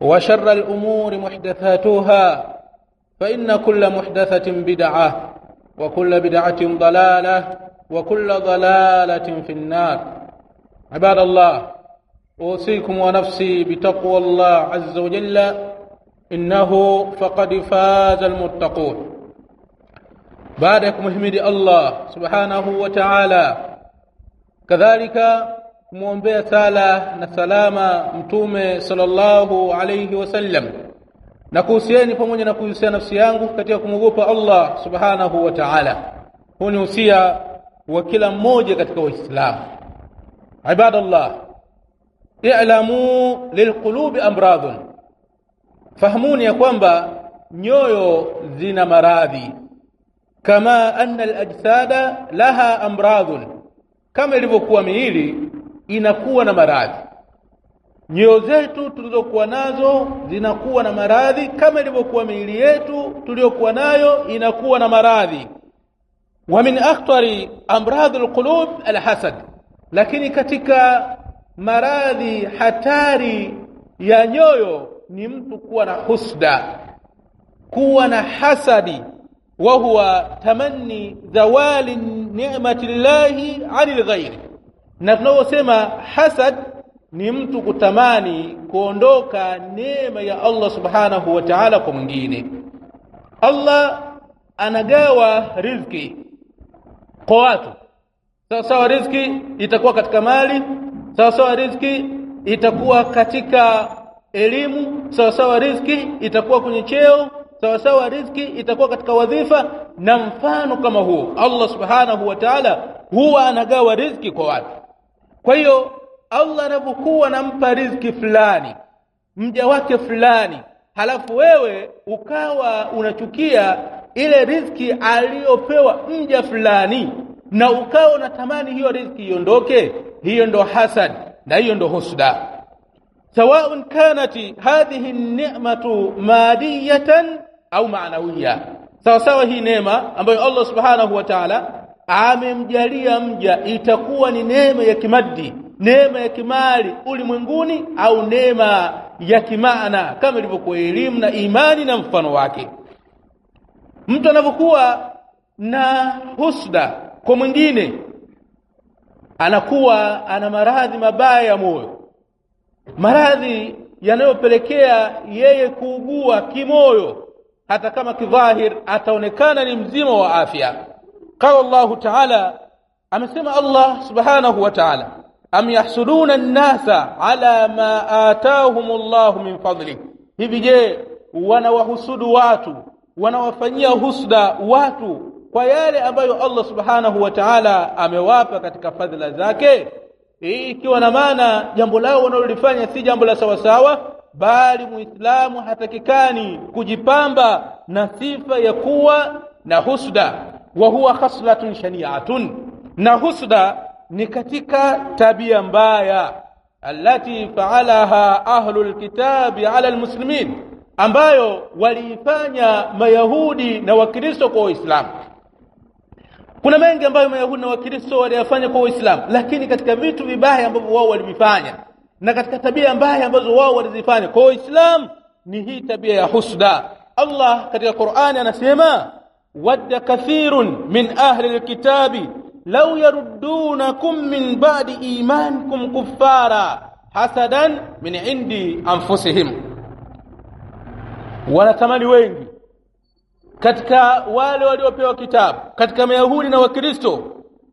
وشر الأمور محدثاتها فإن كل محدثة بدعة وكل بدعة ضلالة وكل ضلالة في النار. عباد الله أوصيكم ونفسي بتقوى الله عز وجل إنه فقد فاز المتقون. بعدكم احمد الله سبحانه وتعالى. كذلك kumwombea sala na salama mtume sallallahu alayhi wasallam. Na kuhusieni pamoja na kuhusia nafsi yangu katika kumwogopa Allah subhanahu wa ta'ala. Huu ni usia wa kila mmoja katika waislamu ibadallah i'lamu lilqulubi amradun. Fahamuni ya kwamba nyoyo zina maradhi. Kama anna alajsada laha amradun. Kama ilivyokuwa miili inakuwa na maradhi. Nyoyo zetu tulizokuwa nazo zinakuwa na maradhi kama ilivyokuwa miili yetu tuliyokuwa nayo inakuwa na maradhi. Wa min akhtari amradhi alqulub alhasad. Lakini katika maradhi hatari ya nyoyo ni mtu kuwa na husda kuwa na hasadi. Wa huwa tamanni zawali ni'mati llahi 'anil ghairi na tunaposema hasad ni mtu kutamani kuondoka neema ya Allah subhanahu wa ta'ala kwa mwingine. Allah anagawa riziki kwa watu. Sawa sawa riziki itakuwa katika mali sawa sawa riziki itakuwa katika elimu sawa sawa riziki itakuwa kwenye cheo sawa sawa riziki itakuwa katika wadhifa. Na mfano kama huo Allah subhanahu wa ta'ala huwa anagawa riziki kwa watu kwa hiyo Allah anapokuwa anampa riziki fulani mja wake fulani, halafu wewe ukawa unachukia ile riziki aliyopewa mja fulani, na ukawa unatamani hiyo riziki iondoke, hiyo ndo hasad na hiyo ndo husda. Sawaun kanati hadhihi ni'matu madiyatan au ma'nawiya, sawasawa hii neema ambayo Allah subhanahu wa ta'ala amemjalia mja itakuwa ni neema ya kimaddi neema ya kimali ulimwenguni au neema ya kimaana kama ilivyokuwa elimu na imani na mfano wake. Mtu anapokuwa na husda kwa mwingine anakuwa ana maradhi mabaya ya moyo. Maradhi yanayopelekea yeye kuugua kimoyo hata kama kidhahir ataonekana ni mzima wa afya qala Allah ta'ala amesema Allah subhanahu wa ta'ala am yahsuduna an-nasa ala ma atahum Allah min fadli hivi je wanawahusudu watu wanawafanyia husda watu kwa yale ambayo Allah subhanahu wa ta'ala amewapa katika fadhila zake? Hii ikiwa na maana jambo lao wanalolifanya si jambo la sawasawa bali muislamu hatakikani kujipamba na sifa ya kuwa na husda wa huwa khaslatun shani'atun na husda ni katika tabia mbaya allati faalaha ahlul kitabi ala almuslimin ambayo waliifanya mayahudi na wakristo kwa waislamu kuna mengi ambayo mayahudi na wakristo waliyafanya kwa waislamu lakini katika vitu vibaya ambavyo wao walivifanya na katika tabia mbaya ambazo wao walizifanya kwa waislamu ni hii tabia ya husda Allah katika Qur'ani anasema wadda kathirun min ahli alkitabi law yaruddunakum min ba'di imanikum kuffara hasadan min indi anfusihim wanatamani wengi katika wale waliopewa kitabu katika mayahudi na wakristo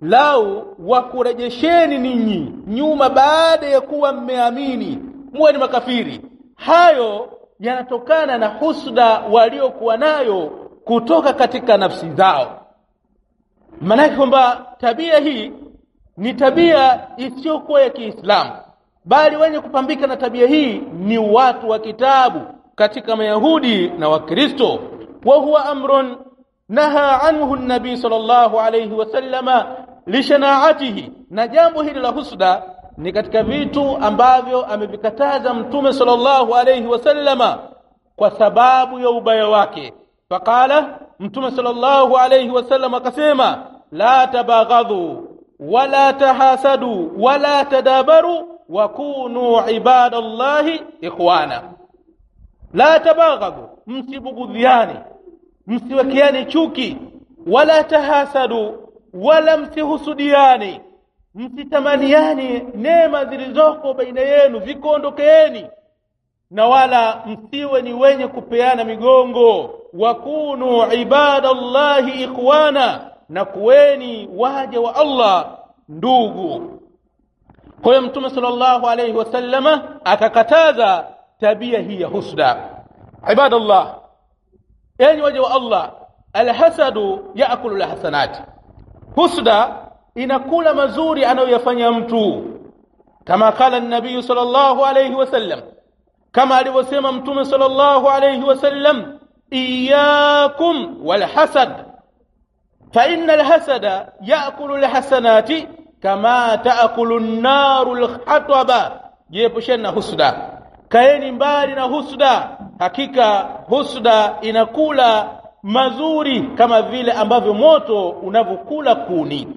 lau wakurejesheni ninyi nyuma baada ya kuwa mmeamini muwe ni makafiri. Hayo yanatokana na husda waliokuwa nayo kutoka katika nafsi zao. Maanake kwamba tabia hii ni tabia isiyokuwa ya Kiislamu bali wenye kupambika na tabia hii ni watu wa kitabu katika mayahudi na wakristo. Wa huwa amrun naha anhu nabii sallallahu alayhi wasallama lishanaatihi na jambo hili la husda ni katika vitu ambavyo amevikataza mtume sallallahu alayhi wasallama kwa sababu ya ubaya wake faqala mtume sallallahu alayhi wasallam akasema la tabaghadhu wala tahasadu wala tadabaru wa kunu ibadallahi ikhwana. La tabaghadhu msibugudhiani msiwekeane chuki wala tahasadu wala msihusudiani msitamaniani neema zilizoko baina yenu vikondokeeni, na wala msiwe ni wenye kupeana migongo wakunu ibadallahi ikhwana na kuweni waja wa Allah ndugu kwa hiyo mtume sallallahu alayhi wasallama akakataza tabia hii ya husda ibadallah yani waja wa Allah alhasadu yaakulu alhasanati husda inakula mazuri anayoyafanya mtu kama kala nabii sallallahu alayhi wasallam kama alivyosema mtume sallallahu alayhi wasallam iyyakum walhasad fa innal hasada yaakulu alhasanati kama taakulu an-naru alhataba jiepusheni na husda. Kaeni mbali na husda. Hakika husda inakula mazuri kama vile ambavyo moto unavyokula kuni.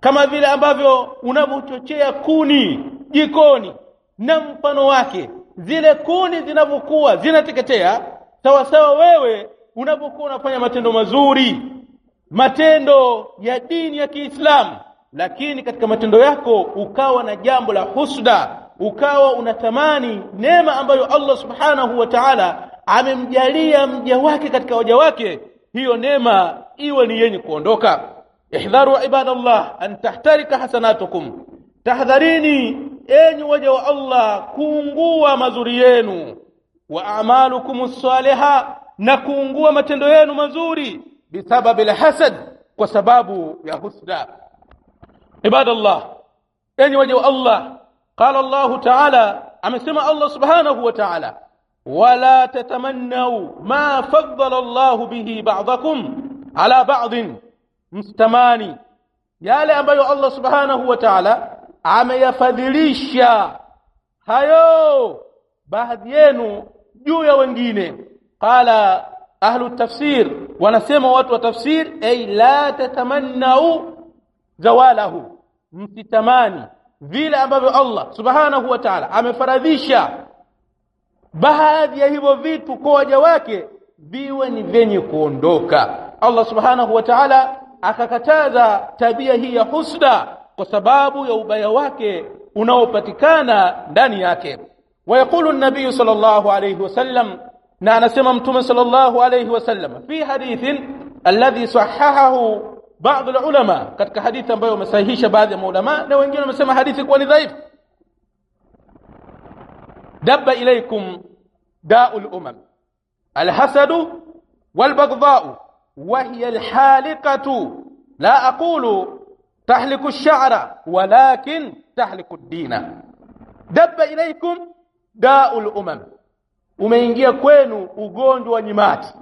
Kama vile ambavyo unavyochochea kuni jikoni. Na mfano wake zile kuni zinavyokuwa zinateketea sawa sawa wewe unapokuwa unafanya matendo mazuri matendo ya dini ya Kiislamu lakini katika matendo yako ukawa na jambo la husda ukawa unatamani neema ambayo Allah subhanahu wa ta'ala amemjalia mja wake katika waja wake hiyo neema iwe ni yenye kuondoka. Ihdharu ibadallah an tahtarika hasanatukum tahdharini enyi waja wa Allah kuungua mazuri yenu wa a'malukum saliha na kuungua matendo yenu mazuri bisababi alhasad kwa sababu ya husda ibadallah enyi waja wa Allah qala Allah ta'ala amesema Allah subhanahu wa ta'ala wala tatamannau ma faddala Allah bihi ba'dakum ala ba'd mstamani yale ambayo Allah subhanahu wa ta'ala ameyafadhilisha hayo baadhi yenu juu ya wengine. Qala ahlu tafsir wanasema watu wa tafsir ay la tatamannau zawalahu. Msitamani vile ambavyo Allah subhanahu wa ta'ala amefaradhisha baadhi ya hivyo vitu kwa waja wake viwe ni vyenye kuondoka. Allah subhanahu wa ta'ala akakataza tabia hii ya husda kwa sababu ya ubaya wake unaopatikana ndani yake ويقول النبي صلى الله عليه وسلم نعنى سممتم صلى الله عليه وسلم. في حديث الذي صححه بعض العلماء قد حديثا بيوم سيهيش بعض العلماء لو انجينا مسمى حديث كواني ضعيف. دب إليكم داء الأمم الحسد والبغضاء وهي الحالقة. لا أقول تحلق الشعر ولكن تحلق الدين. دب إليكم daul umam. Umeingia kwenu ugonjwa wa nyimati.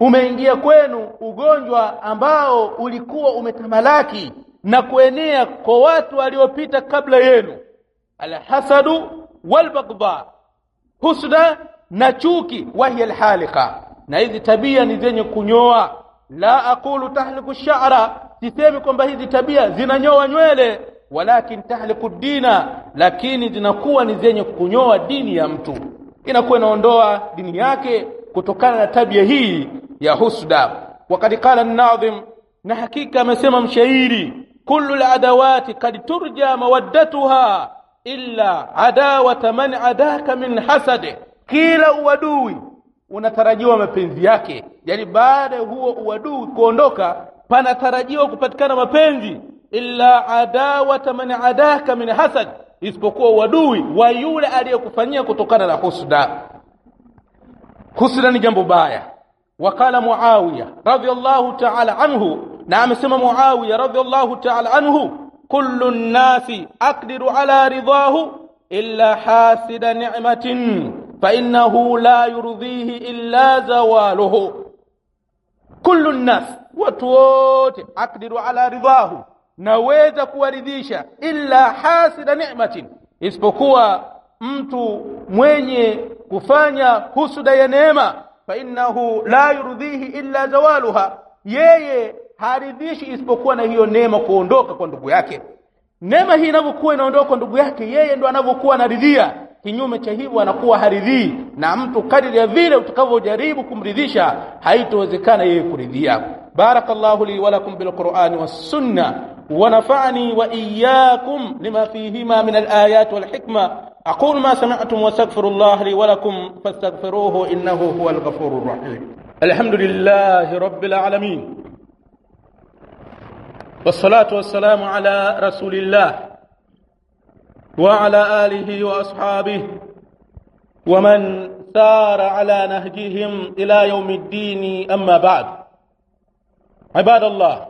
Umeingia kwenu ugonjwa ambao ulikuwa umetamalaki na kuenea kwa watu waliopita kabla yenu. Alhasadu walbaghdha husda na chuki wahiya alhaliqa na hizi tabia ni zenye kunyoa. La aqulu tahliku sha'ra sisemi kwamba hizi tabia zinanyoa nywele walakin tahliku dina lakini zinakuwa ni zenye kunyoa dini ya mtu. Inakuwa inaondoa dini yake kutokana na tabia hii ya husda. Wakati qala an-nadhim na hakika amesema mshairi kullu al-adawati kad turja mawaddatuha illa adawata man adaka min hasade, kila uadui unatarajiwa mapenzi yake. Yani baada ya huo uadui kuondoka panatarajiwa kupatikana mapenzi illa adawata man adaka min hasad isipokuwa uadui wa yule aliyekufanyia kutokana na husda husda ni jambo baya wakala muawiya radhiallahu ta'ala anhu na amesema muawiya radhiallahu ta'ala anhu kullu nnasi aqdiru ala ridahu illa hasida ni'matin fa innahu la yurdhihi illa zawaluhu kullu nnas watu wote aqdiru ala ridahu naweza kuwaridhisha illa hasida ni'matin isipokuwa mtu mwenye kufanya husuda ya neema. Fa innahu la yurdhihi illa zawaluha yeye haridhishi isipokuwa na hiyo neema kuondoka kwa ndugu yake. Neema hii inavyokuwa inaondoka kwa ndugu yake yeye ndo anavyokuwa anaridhia. Kinyume cha hivyo anakuwa haridhii na mtu kadiri ya vile utakavyojaribu kumridhisha haitowezekana yeye kuridhia wa lakum bil qur'ani was sunnah ونفعني وإياكم لما فيهما من الآيات والحكمة أقول ما سمعتم واستغفر الله لي ولكم فاستغفروه إنه هو الغفور الرحيم الحمد لله رب العالمين والصلاة والسلام على رسول الله وعلى آله وأصحابه ومن سار على نهجهم إلى يوم الدين أما بعد عباد الله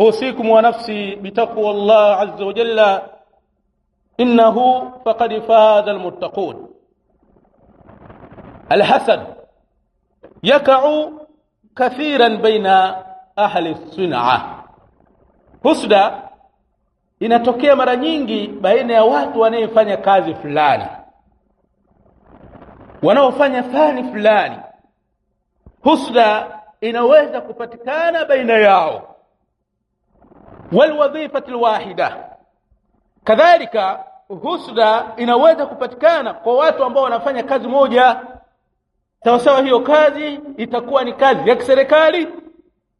أوصيكم ونفسي بتقوى الله عز وجل إنه فقد فاز المتقون. الحسد يقع كثيرا بين أهل الصنعه حسد inatokea mara nyingi baina ya watu wanayefanya kazi fulani wanaofanya fani fulani husda inaweza kupatikana baina yao. Walwadhifa alwahida kadhalika husda inaweza kupatikana kwa watu ambao wanafanya kazi moja. Sawasawa hiyo kazi itakuwa ni kazi ya kiserikali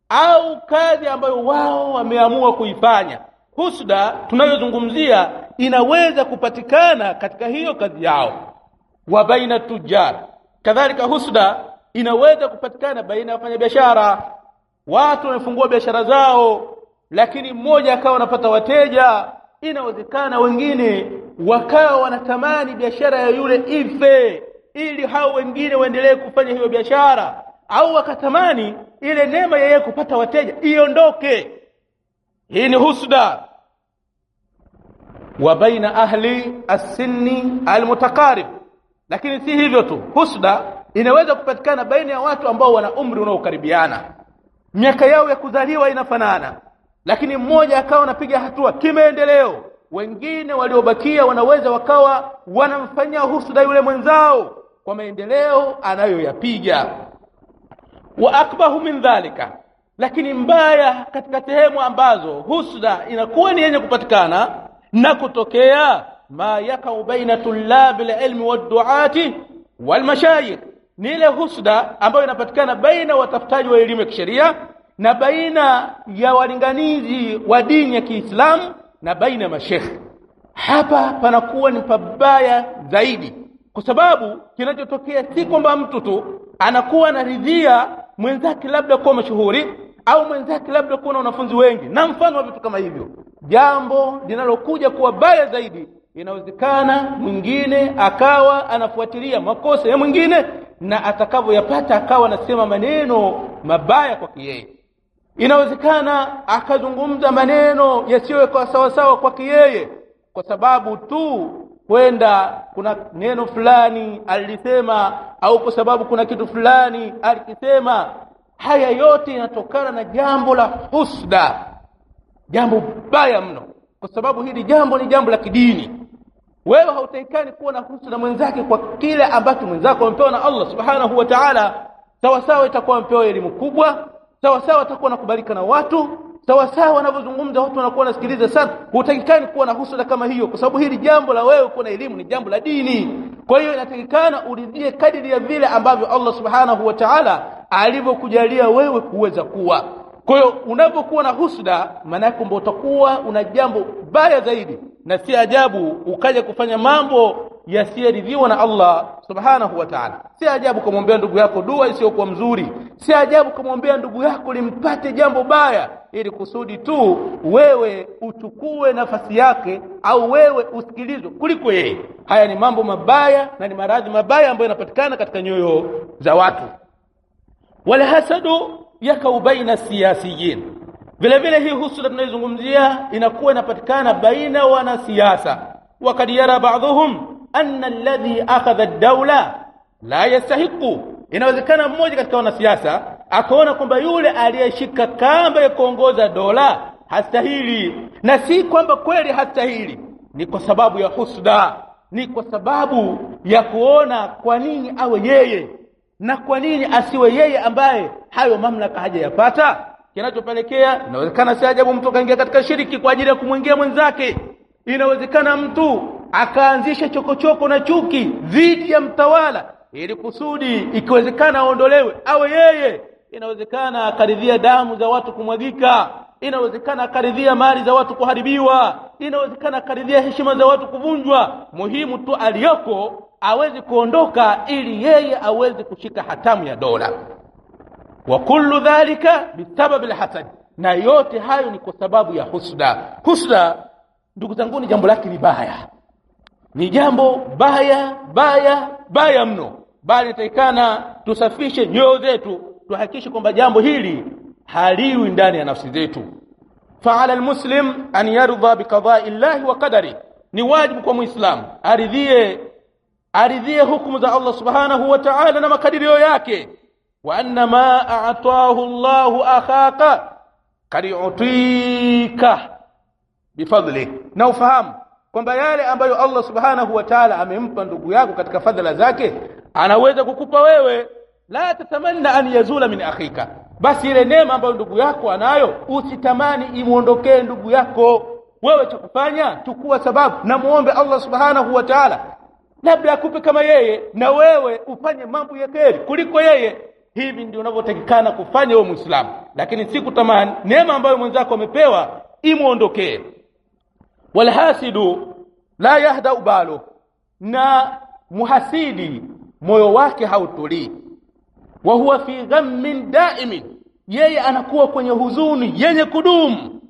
au kazi ambayo wao wameamua kuifanya. Husda tunayozungumzia inaweza kupatikana katika hiyo kazi yao. Wa baina tujar kadhalika husda inaweza kupatikana baina ya wafanyabiashara. Watu wamefungua biashara zao lakini mmoja akawa anapata wateja. Inawezekana wengine wakawa wanatamani biashara ya yule ife ili hao wengine waendelee kufanya hiyo biashara au wakatamani ile neema ya yeye kupata wateja iondoke. Hii ni husda. Wa baina ahli as-sinni al-mutaqarib. Lakini si hivyo tu husda inaweza kupatikana baina ya watu ambao wana umri unaokaribiana. Miaka yao ya kuzaliwa inafanana. Lakini mmoja akawa anapiga hatua kimaendeleo. Wengine waliobakia wanaweza wakawa wanamfanyia husuda yule mwenzao kwa maendeleo anayoyapiga. Wa akbahu min dhalika. Lakini mbaya katika sehemu ambazo husda inakuwa ni yenye kupatikana na kutokea ma yakau baina tulabi lilmi wadduati walmashayikh ni ile husda ambayo inapatikana baina watafutaji wa elimu ya kisheria na baina ya walinganizi wa dini ya Kiislamu na baina ya mashekhe hapa panakuwa ni pabaya zaidi. Kwa sababu kinachotokea si kwamba mtu tu anakuwa anaridhia mwenzake labda kuwa mashuhuri au mwenzake labda kuwa na wanafunzi wengi. Na mfano wa vitu kama hivyo. Jambo linalokuja kuwa baya zaidi inawezekana mwingine akawa anafuatilia makosa ya mwingine na atakavyoyapata akawa anasema maneno mabaya kwake yeye. Inawezekana akazungumza maneno yasiyo kwa sawa sawa kwake yeye kwa sababu tu kwenda kuna neno fulani alisema, au kwa sababu kuna kitu fulani alikisema. Haya yote yanatokana na jambo la husda jambo baya mno. Kwa sababu hili jambo ni jambo la kidini wewe hautaikani kuwa na husda mwenzake kwa kile ambacho mwenzako amepewa na Allah subhanahu wa ta'ala. Sawa sawa itakuwa amepewa elimu kubwa sawa sawa atakuwa nakubalika na watu sawa sawa wanavyozungumza watu wanakuwa wanasikiliza sana. Hutakikani kuwa na husuda kama hiyo kwa sababu hili jambo la wewe kuwa na elimu ni jambo la dini. Kwa hiyo inatakikana uridhie kadiri ya vile ambavyo Allah subhanahu wa ta'ala alivyokujalia wewe kuweza kuwa. Kwa hiyo unapokuwa na husuda maana yake utakuwa una jambo baya zaidi na si ajabu ukaja kufanya mambo yasiyoridhiwa na Allah subhanahu wa ta'ala. Si ajabu kumwombea ndugu yako dua isiyokuwa mzuri. Si ajabu kumwombea ndugu yako limpate jambo baya ili kusudi tu wewe uchukue nafasi yake au wewe usikilizwe kuliko yeye. Haya ni mambo mabaya na ni maradhi mabaya ambayo yanapatikana katika nyoyo za watu. Wala hasadu yakau baina siyasiyin vile vile hii husuda tunayozungumzia inakuwa inapatikana baina wanasiasa. Wakad yara baadhuhum anna alladhi akhadha ad-dawla la yastahiqu. Inawezekana mmoja katika wanasiasa akaona kwamba yule aliyeshika kamba ya kuongoza dola hastahili na si kwamba kweli hastahili. Ni kwa sababu ya husda ni kwa sababu ya kuona kwa nini awe yeye na kwa nini asiwe yeye ambaye hayo mamlaka hajayapata kinachopelekea inawezekana si ajabu mtu akaingia katika shiriki kwa ajili ya kumwingia mwenzake. Inawezekana mtu akaanzisha chokochoko na chuki dhidi ya mtawala ili kusudi ikiwezekana aondolewe awe yeye. Inawezekana akaridhia damu za watu kumwagika. Inawezekana akaridhia mali za watu kuharibiwa. Inawezekana akaridhia heshima za watu kuvunjwa. Muhimu tu aliyoko awezi kuondoka ili yeye aweze kushika hatamu ya dola wa kullu dhalika bisababi alhasad. Na yote hayo ni kwa sababu ya husda husda ndugu zangu ni jambo lake ni baya. Ni jambo baya baya baya mno. Bali inatakikana tusafishe nyoyo zetu tuhakikishe kwamba jambo hili haliwi ndani ya nafsi zetu. Faala almuslim an yardha biqada'i llahi wa qadari. Ni wajibu kwa mwislamu aridhie aridhie hukumu za Allah subhanahu wa ta'ala na makadirio yake wa anna ma a'tahu Allahu akhaka kariutika bifadli. Na ufahamu kwamba yale ambayo Allah subhanahu wa ta'ala amempa ndugu yako katika fadhila zake anaweza kukupa wewe. La tatamanna an yazula min akhika. Basi ile neema ambayo ndugu yako anayo usitamani imuondokee ndugu yako. Wewe cha kufanya chukua sababu na muombe Allah subhanahu wa ta'ala. Labda akupe kama yeye na wewe ufanye mambo ya kuliko yeye hivi ndio unavyotakikana kufanya wewe muislamu. Lakini si kutamani. Neema ambayo mwenzako amepewa imwondokee. walhasidu la yahda balu. Na muhasidi moyo wake hautulii. Wa huwa fi ghammin daimin. Yeye anakuwa kwenye huzuni yenye kudumu.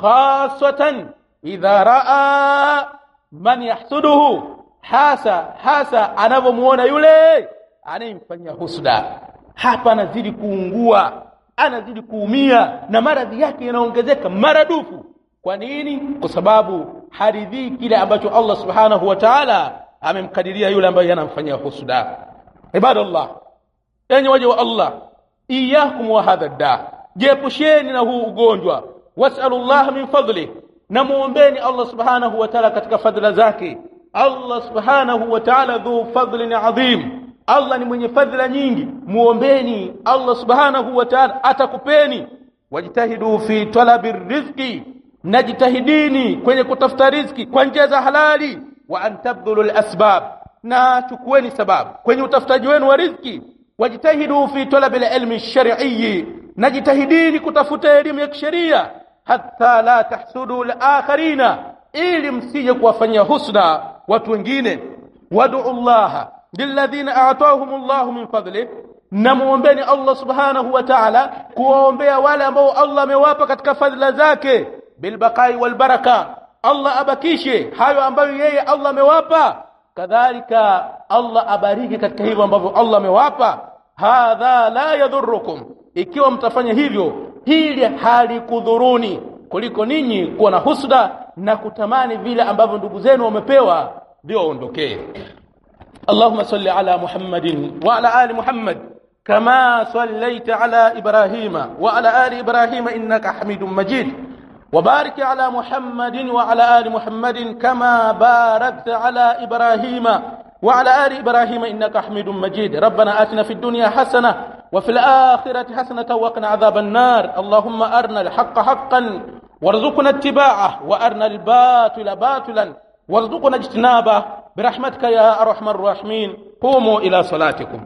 Khaswatan idha raa man yahsuduhu. Hasa hasa anavyomuona yule anayemfanyia husda hapa anazidi kuungua anazidi kuumia na maradhi yake yanaongezeka maradufu. Kwa nini? Kwa sababu haridhii kile ambacho Allah subhanahu wa ta'ala amemkadiria yule ambaye anamfanyia husuda ibadallah enyi waja wa Allah iyakum wa hadha da jiepusheni na huu ugonjwa. Wasalullah min fadlih na muombeni Allah subhanahu wa ta'ala katika fadhila zake. Allah subhanahu wa ta'ala dhu fadlin adhim Allah ni mwenye fadhila nyingi. Muombeni Allah subhanahu wa ta'ala atakupeni. Wajitahidu fi talabi rizqi najitahidini kwenye kutafuta riziki kwa njia za halali. Wa antabdhulu al-asbab na chukueni sababu kwenye utafutaji wenu wa riziki wajitahidu fi talabi al-ilmi ash-shar'i najitahidini kutafuta elimu ya kisheria. Hatta la tahsudu al-akharina ili msije kuwafanyia husda watu wengine. Wad'u Allah lilladhina a'tahum Allah min fadli na muombeeni Allah subhanahu wa ta'ala kuwaombea wale ambao Allah amewapa katika fadhila zake bilbaqai walbaraka Allah abakishe hayo ambayo yeye Allah amewapa kadhalika Allah abariki katika hivyo ambavyo Allah amewapa hadha la yadhurrukum ikiwa mtafanya hivyo hili halikudhuruni kuliko ninyi kuwa na husda na kutamani vile ambavyo ndugu zenu wamepewa ndio waondokee اللهم صل على محمد وعلى آل محمد كما صليت على إبراهيم وعلى آل إبراهيم إنك حميد مجيد. وبارك على محمد وعلى آل محمد كما باركت على إبراهيم وعلى آل إبراهيم إنك حميد مجيد. ربنا آتنا في الدنيا حسنة وفي الآخرة حسنة وقنا عذاب النار. اللهم أرنا الحق حقا وارزقنا اتباعه وأرنا الباطل باطلا. وارزقنا اجتنابه برحمتك يا أرحم الراحمين. قوموا إلى صلاتكم.